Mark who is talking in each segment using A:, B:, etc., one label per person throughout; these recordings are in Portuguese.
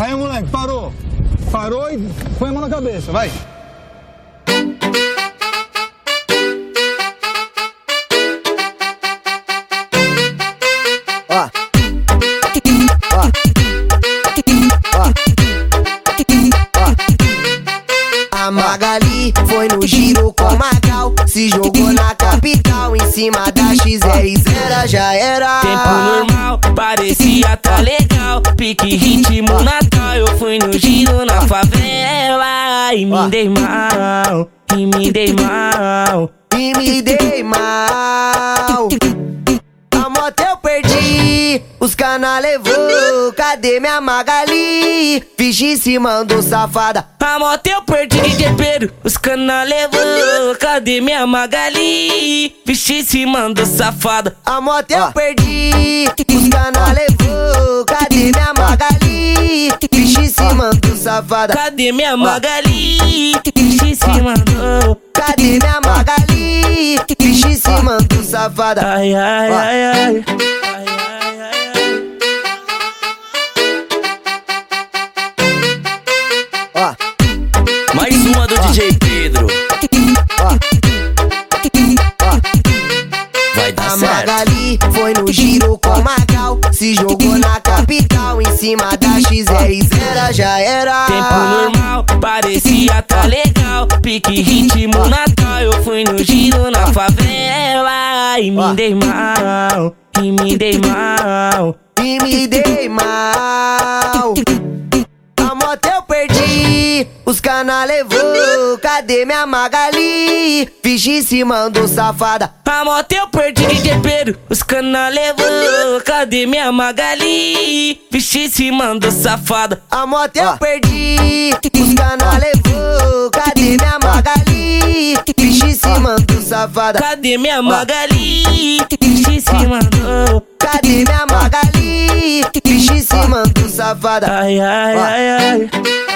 A: Aí, moleque, parou. Parou e põe a mão na cabeça, vai.
B: Ó. Ó. Ó. Ó. A Magali foi no giro com Magal Se jogou na capital em cima da XR0 já era
C: Tempo normal, parecia tá legal. Pique ritmo natal, eu fui no giro na favela. E me dei mal, e me dei mal.
B: E me dei mal A moto eu perdi Os cana levou Cadê minha Magali? Fingi se mandou safada
C: A moto eu perdi Pedro, os cana levou. Cadê minha Magali? Vixe, se mandou safada.
B: A moto eu perdi Os cana levou safada
C: Cadê minha Magali? Vixe, se mandou.
B: Cadê minha Magali? Fingi se mandou safada
C: Ai, ai, ai, ai. Mais uma do DJ Pedro. Vai dar
B: A. Magali foi no giro com Magal Se jogou na capital em cima da XR0 já
C: normal, parecia tá legal. Pique ritmo natal, eu fui no giro na favela. E me dei mal, e me dei mal.
B: E me dei mal Os cana levou Cadê minha Magali? Fingi se mandou safada
C: A moto eu perdi de Pedro, os cana levou. Cadê minha Magali? Vixe, se mandou safada.
B: A moto eu perdi Os cana levou Cadê minha Magali? Fingi se mandou safada
C: Cadê minha Magali? Vixe, se mandou.
B: Cadê minha Magali? Fingi se mandou safada
C: Ai, ai. Ai, ai, ai,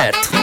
C: 4.